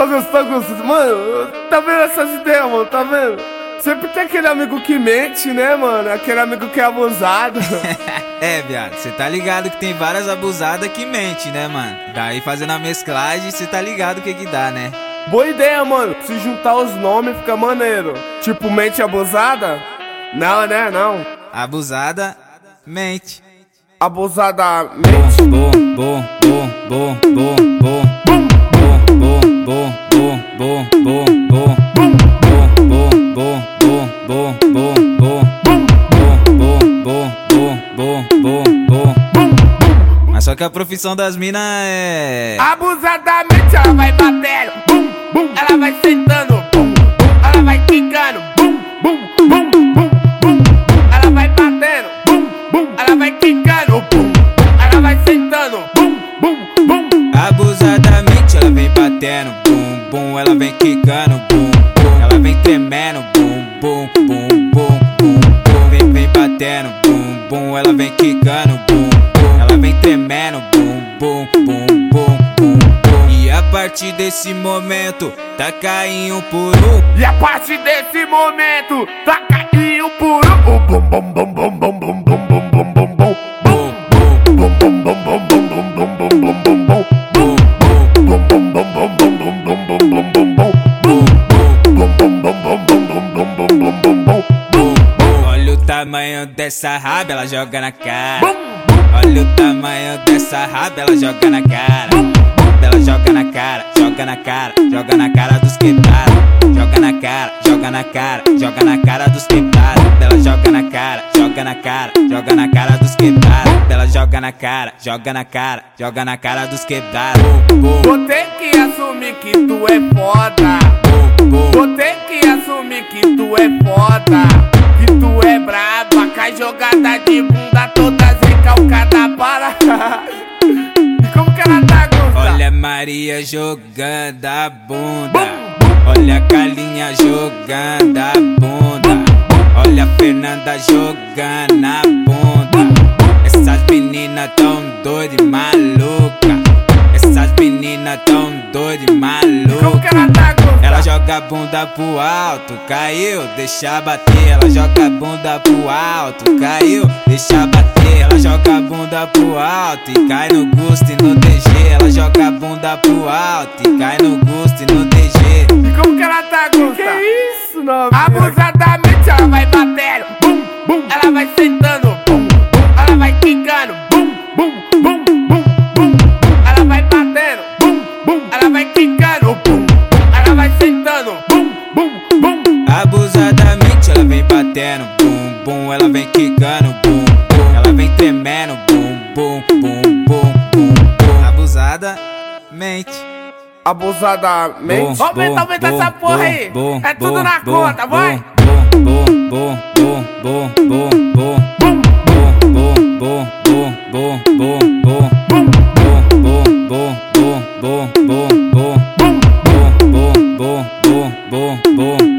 Augusto, Augusto, mano, tá vendo essas ideias, mano? Tá vendo? Sempre tem aquele amigo que mente, né, mano? Aquele amigo que é abusado. é, viado, você tá ligado que tem várias abusadas que mente, né, mano? Daí fazendo a mesclagem, você tá ligado o que que dá, né? Boa ideia, mano. Se juntar os nomes fica maneiro. Tipo, mente abusada? Não, né? Não. Abusada, mente. Abusada, mente. Bom, bom, bom, bom, bom, bom, bom. Bom, bom, bom, bom, bom, bom, bom. Bom, bom, bom, bom, bom, bom. Bom, bom, bom. Mas só que a profissão das minas é. Abusadamente ela vai batendo, bum, bum. Ela vai sentando, bum, bum. Ela vai quicando, bum, bum, bum, bum, bum. Ela vai batendo, bum, bum. Ela vai quicando, bum. Ela vai sentando, bum, bum, bum. Abusadamente vem batendo, bum, bum. Ela vem quicando, bum, bum. Ela vem tremendo, bum, bum, bum, bum, bum, bum. Vem, vem batendo, bum, bum. Ela vem quicando, bum, bum. Ela vem tremendo, bum, bum, bum, bum, bum, bum. E a partir desse momento, tá caindo por um. E a partir desse momento, tá caindo por um. Bum, bum, bum, bum, bum, bum, bum, bum. Bum, Bum, bum, bum, bum, bum, bum, bum, bum, bum, bum, bum. bum, bum, bum, bum, bum, bum, bum, bum. Olha o tamanho dessa raba, ela joga na cara. Olha o tamanho dessa raba, ela joga na cara. Ela joga na cara, joga na cara, joga na cara dos quebrados. Joga na cara, joga na cara, joga na cara dos quebrados. Ela joga na cara, joga na cara, joga na cara dos quebrados. Ela joga na cara, joga na cara, joga na cara dos quebrados. Bum, Vou ter que assumir que tu é foda. Vou ter que assumir que tu é foda. Que tu é braba, cai jogada de bunda toda recalcada para. Maria jogando a bunda. Olha a Calinha jogando a bunda. Olha a Fernanda jogando a bunda. Essas meninas tão doidas e maluca. Essas meninas tão doidas e Como maluca. que ela tá? Ela joga a bunda pro alto, caiu, deixa bater. Ela joga a bunda pro alto, caiu, deixa bater. Ela joga a bunda pro alto e cai no gosto e no DG. Ela joga a bunda pro alto e cai no gosto e no DG. E como que ela tá, Gusta? Que isso, não? Abusadamente ela vai batendo, bum, bum. Ela vai sentando, bum, bum. Ela vai quicando, bum, bum, bum. Abusadamente ela vem batendo, bum, bum. Ela vem quicando, bum, bum. Ela vem tremendo, bum, bum, bum, bum, bum, bum. Abusada, mente. Abusadamente. Vamos aumentar, aumenta essa porra aí. É tudo na conta, vai. Bom, bom, bom, bom, bom, bom, bom, Bum, bom, bom, bom, bom, bom, bom, bom, bum. bom, bom, bom, boom boom